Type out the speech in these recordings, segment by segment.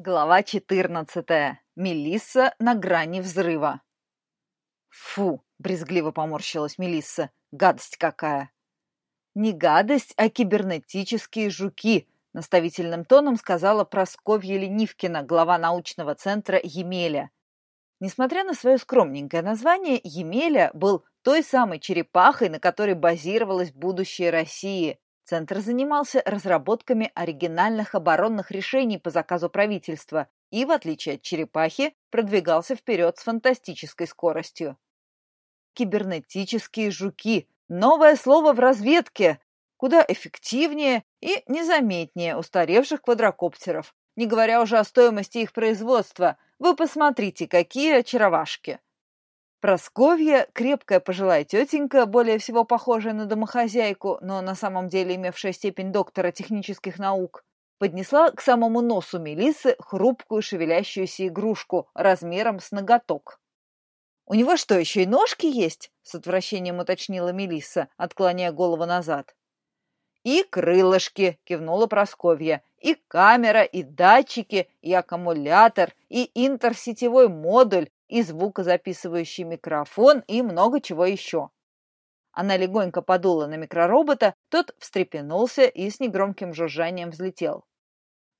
Глава 14. Мелисса на грани взрыва. Фу, брезгливо поморщилась Мелисса. Гадость какая. Не гадость, а кибернетические жуки, наставительным тоном сказала Просковья Ленивкина, глава научного центра Емеля. Несмотря на свое скромненькое название, Емеля был той самой черепахой, на которой базировалось будущее России. Центр занимался разработками оригинальных оборонных решений по заказу правительства и, в отличие от черепахи, продвигался вперед с фантастической скоростью. Кибернетические жуки – новое слово в разведке, куда эффективнее и незаметнее устаревших квадрокоптеров, не говоря уже о стоимости их производства. Вы посмотрите, какие очаровашки! Просковья, крепкая пожилая тетенька, более всего похожая на домохозяйку, но на самом деле имевшая степень доктора технических наук, поднесла к самому носу Мелисы хрупкую шевелящуюся игрушку размером с ноготок. «У него что, еще и ножки есть?» — с отвращением уточнила Мелисса, отклоняя голову назад. «И крылышки!» — кивнула Просковья. «И камера, и датчики, и аккумулятор, и интерсетевой модуль, и звукозаписывающий микрофон, и много чего еще. Она легонько подула на микроробота, тот встрепенулся и с негромким жужжанием взлетел.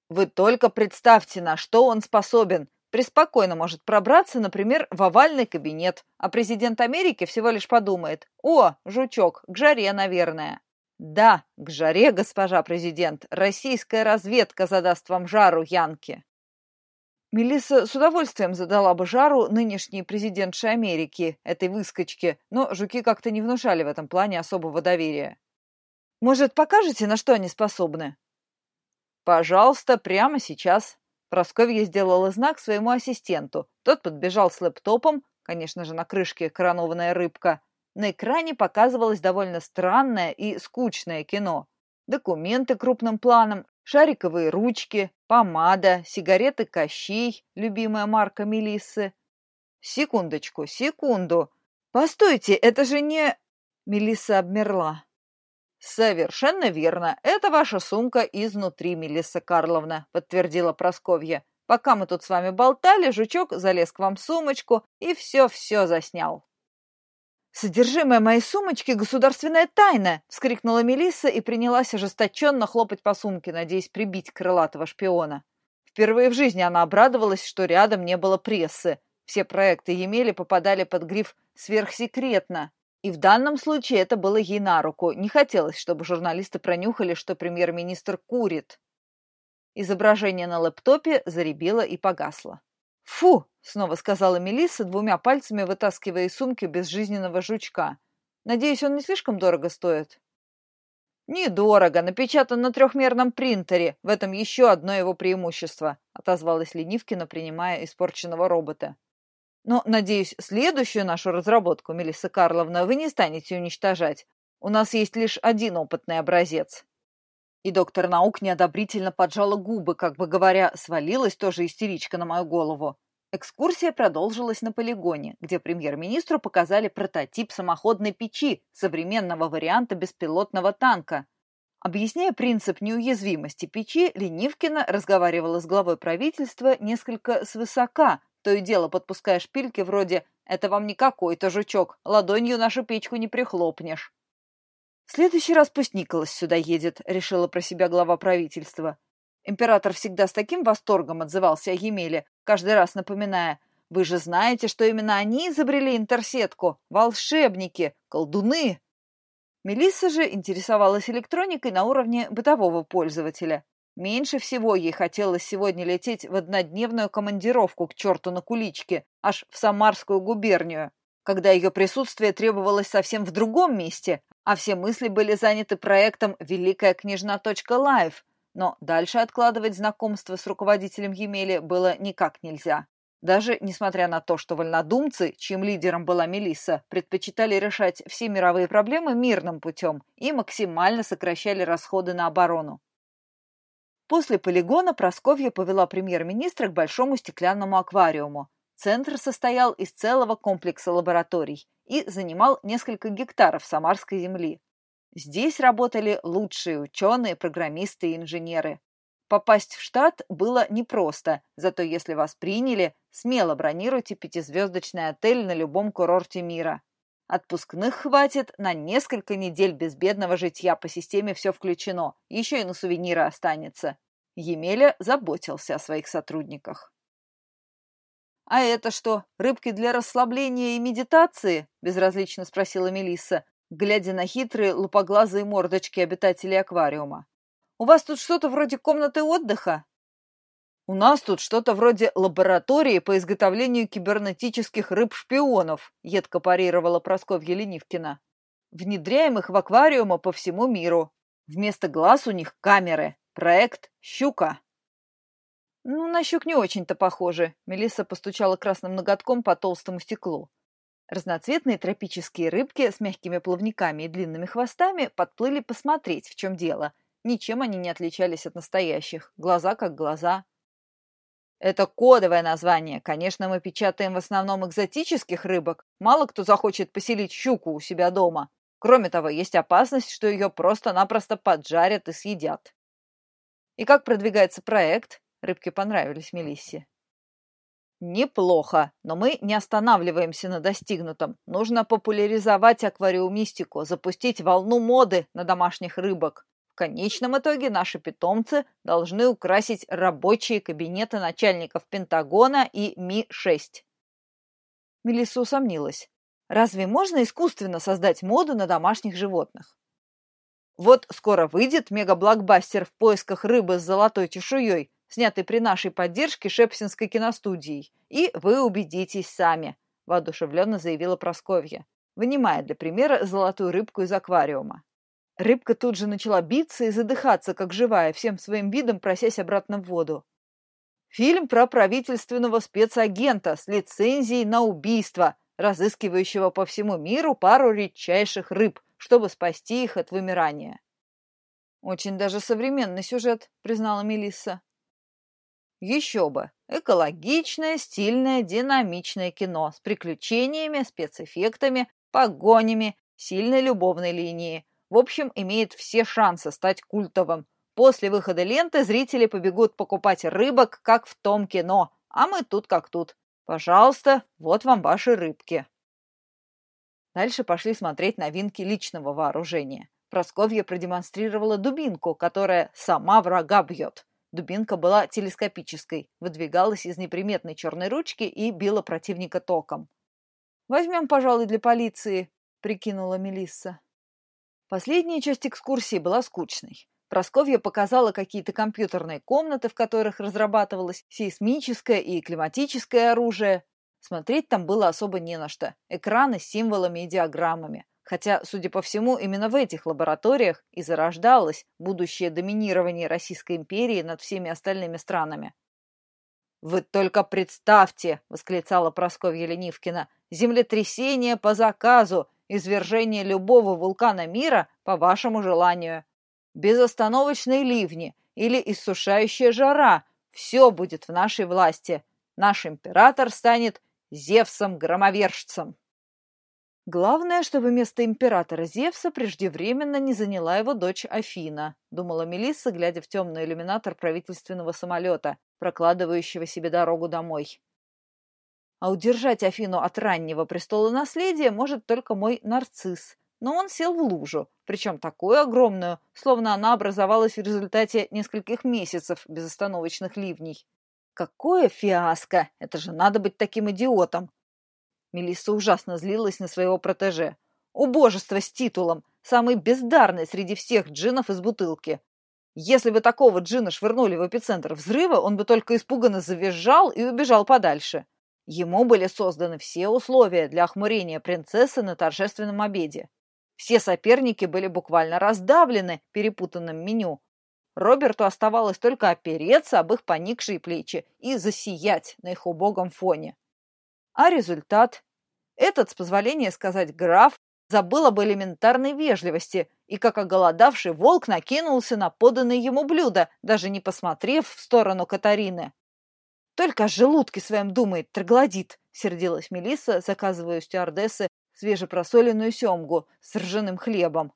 Вы только представьте, на что он способен. Преспокойно может пробраться, например, в овальный кабинет, а президент Америки всего лишь подумает «О, жучок, к жаре, наверное». Да, к жаре, госпожа президент, российская разведка задаст вам жару, Янки. Мелисса с удовольствием задала бы жару нынешней президентши Америки, этой выскочке, но жуки как-то не внушали в этом плане особого доверия. «Может, покажете, на что они способны?» «Пожалуйста, прямо сейчас». Просковья сделала знак своему ассистенту. Тот подбежал с лэптопом, конечно же, на крышке коронованная рыбка. На экране показывалось довольно странное и скучное кино. Документы крупным планом, шариковые ручки, помада, сигареты Кощей, любимая марка Мелиссы. Секундочку, секунду. Постойте, это же не... Мелисса обмерла. Совершенно верно. Это ваша сумка изнутри, Мелисса Карловна, подтвердила Просковья. Пока мы тут с вами болтали, жучок залез к вам в сумочку и все-все заснял. «Содержимое моей сумочки — государственная тайна!» — вскрикнула Мелисса и принялась ожесточенно хлопать по сумке, надеясь прибить крылатого шпиона. Впервые в жизни она обрадовалась, что рядом не было прессы. Все проекты Емели попадали под гриф «сверхсекретно». И в данном случае это было ей на руку. Не хотелось, чтобы журналисты пронюхали, что премьер-министр курит. Изображение на лэптопе заребило и погасло. «Фу!» — снова сказала Мелисса, двумя пальцами вытаскивая из сумки безжизненного жучка. «Надеюсь, он не слишком дорого стоит?» «Недорого, напечатан на трехмерном принтере. В этом еще одно его преимущество», — отозвалась Ленивкина, принимая испорченного робота. «Но, надеюсь, следующую нашу разработку, Мелисса Карловна, вы не станете уничтожать. У нас есть лишь один опытный образец». И доктор наук неодобрительно поджала губы, как бы говоря, свалилась тоже истеричка на мою голову. Экскурсия продолжилась на полигоне, где премьер-министру показали прототип самоходной печи, современного варианта беспилотного танка. Объясняя принцип неуязвимости печи, Ленивкина разговаривала с главой правительства несколько свысока, то и дело подпуская шпильки вроде «это вам не какой-то жучок, ладонью нашу печку не прихлопнешь». «В следующий раз пусть Николас сюда едет», — решила про себя глава правительства. Император всегда с таким восторгом отзывался о Емеле, каждый раз напоминая, «Вы же знаете, что именно они изобрели интерсетку, волшебники, колдуны». Мелисса же интересовалась электроникой на уровне бытового пользователя. Меньше всего ей хотелось сегодня лететь в однодневную командировку к черту на куличке, аж в Самарскую губернию, когда ее присутствие требовалось совсем в другом месте, а все мысли были заняты проектом «Великая княжна.лайв», но дальше откладывать знакомство с руководителем Емели было никак нельзя. Даже несмотря на то, что вольнодумцы, чьим лидером была Мелисса, предпочитали решать все мировые проблемы мирным путем и максимально сокращали расходы на оборону. После полигона Просковья повела премьер-министра к большому стеклянному аквариуму. Центр состоял из целого комплекса лабораторий и занимал несколько гектаров самарской земли. Здесь работали лучшие ученые, программисты и инженеры. Попасть в штат было непросто, зато если вас приняли, смело бронируйте пятизвездочный отель на любом курорте мира. Отпускных хватит на несколько недель безбедного житья по системе «Все включено», еще и на сувениры останется. Емеля заботился о своих сотрудниках. «А это что, рыбки для расслабления и медитации?» – безразлично спросила Мелисса, глядя на хитрые лупоглазые мордочки обитателей аквариума. «У вас тут что-то вроде комнаты отдыха?» «У нас тут что-то вроде лаборатории по изготовлению кибернетических рыб-шпионов», едко парировала Просковья Ленивкина. «Внедряем их в аквариумы по всему миру. Вместо глаз у них камеры. Проект «Щука». «Ну, на щук не очень-то похоже», — Мелисса постучала красным ноготком по толстому стеклу. Разноцветные тропические рыбки с мягкими плавниками и длинными хвостами подплыли посмотреть, в чем дело. Ничем они не отличались от настоящих. Глаза как глаза. Это кодовое название. Конечно, мы печатаем в основном экзотических рыбок. Мало кто захочет поселить щуку у себя дома. Кроме того, есть опасность, что ее просто-напросто поджарят и съедят. И как продвигается проект? Рыбки понравились Мелиссе. Неплохо, но мы не останавливаемся на достигнутом. Нужно популяризовать аквариумистику, запустить волну моды на домашних рыбок конечном итоге наши питомцы должны украсить рабочие кабинеты начальников Пентагона и Ми-6. Мелисса усомнилась. Разве можно искусственно создать моду на домашних животных? Вот скоро выйдет мегаблокбастер в поисках рыбы с золотой чешуей, снятый при нашей поддержке Шепсинской киностудией, и вы убедитесь сами, воодушевленно заявила Просковья, вынимая для примера золотую рыбку из аквариума. Рыбка тут же начала биться и задыхаться, как живая, всем своим видом просясь обратно в воду. Фильм про правительственного спецагента с лицензией на убийство, разыскивающего по всему миру пару редчайших рыб, чтобы спасти их от вымирания. «Очень даже современный сюжет», — признала Мелисса. «Еще бы! Экологичное, стильное, динамичное кино с приключениями, спецэффектами, погонями, сильной любовной линией, в общем, имеет все шансы стать культовым. После выхода ленты зрители побегут покупать рыбок, как в том кино, а мы тут как тут. Пожалуйста, вот вам ваши рыбки. Дальше пошли смотреть новинки личного вооружения. Просковья продемонстрировала дубинку, которая сама врага бьет. Дубинка была телескопической, выдвигалась из неприметной черной ручки и била противника током. «Возьмем, пожалуй, для полиции», — прикинула Мелисса. Последняя часть экскурсии была скучной. Просковья показала какие-то компьютерные комнаты, в которых разрабатывалось сейсмическое и климатическое оружие. Смотреть там было особо не на что. Экраны с символами и диаграммами. Хотя, судя по всему, именно в этих лабораториях и зарождалось будущее доминирование Российской империи над всеми остальными странами. «Вы только представьте!» — восклицала Прасковья Ленивкина. «Землетрясение по заказу! извержение любого вулкана мира по вашему желанию. Безостановочные ливни или иссушающая жара – все будет в нашей власти. Наш император станет Зевсом-громовержцем. Главное, чтобы место императора Зевса преждевременно не заняла его дочь Афина, думала Мелисса, глядя в темный иллюминатор правительственного самолета, прокладывающего себе дорогу домой. А удержать Афину от раннего престола наследия может только мой нарцисс. Но он сел в лужу, причем такую огромную, словно она образовалась в результате нескольких месяцев безостановочных ливней. Какое фиаско! Это же надо быть таким идиотом! Мелисса ужасно злилась на своего протеже. Убожество с титулом! Самый бездарный среди всех джинов из бутылки. Если бы такого джина швырнули в эпицентр взрыва, он бы только испуганно завизжал и убежал подальше. Ему были созданы все условия для охмурения принцессы на торжественном обеде. Все соперники были буквально раздавлены перепутанным меню. Роберту оставалось только опереться об их поникшие плечи и засиять на их убогом фоне. А результат? Этот, с позволения сказать граф, забыл об элементарной вежливости и, как оголодавший волк, накинулся на поданное ему блюдо, даже не посмотрев в сторону Катарины. Только о желудке своем думает, троглодит, сердилась Мелисса, заказывая у стюардессы свежепросоленную семгу с ржаным хлебом.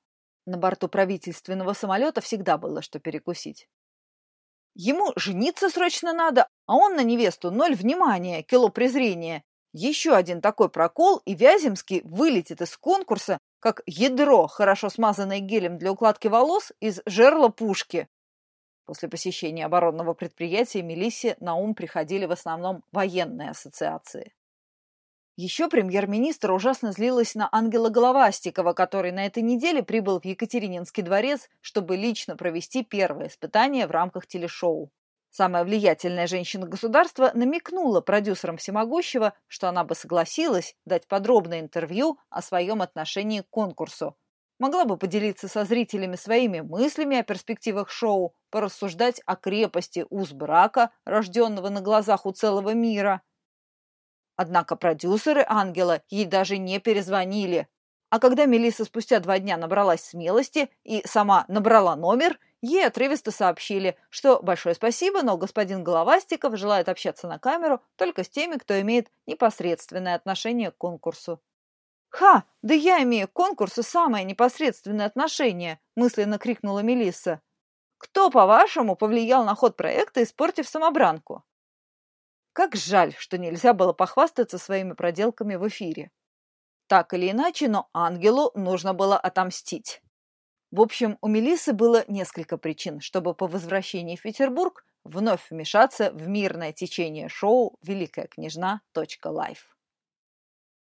На борту правительственного самолета всегда было что перекусить. Ему жениться срочно надо, а он на невесту ноль внимания, кило презрения. Еще один такой прокол, и Вяземский вылетит из конкурса, как ядро, хорошо смазанное гелем для укладки волос, из жерла пушки. После посещения оборонного предприятия Мелиссе на ум приходили в основном военные ассоциации. Еще премьер-министр ужасно злилась на Ангела Головастикова, который на этой неделе прибыл в Екатерининский дворец, чтобы лично провести первое испытание в рамках телешоу. Самая влиятельная женщина государства намекнула продюсерам всемогущего, что она бы согласилась дать подробное интервью о своем отношении к конкурсу. Могла бы поделиться со зрителями своими мыслями о перспективах шоу, порассуждать о крепости уз брака, рожденного на глазах у целого мира – Однако продюсеры «Ангела» ей даже не перезвонили. А когда Мелисса спустя два дня набралась смелости и сама набрала номер, ей отрывисто сообщили, что большое спасибо, но господин Головастиков желает общаться на камеру только с теми, кто имеет непосредственное отношение к конкурсу. «Ха! Да я имею к конкурсу самое непосредственное отношение!» мысленно крикнула Мелисса. «Кто, по-вашему, повлиял на ход проекта, испортив самобранку?» Как жаль, что нельзя было похвастаться своими проделками в эфире. Так или иначе, но ангелу нужно было отомстить. В общем, у Мелисы было несколько причин, чтобы по возвращении в Петербург вновь вмешаться в мирное течение шоу «Великая княжна. Лайф».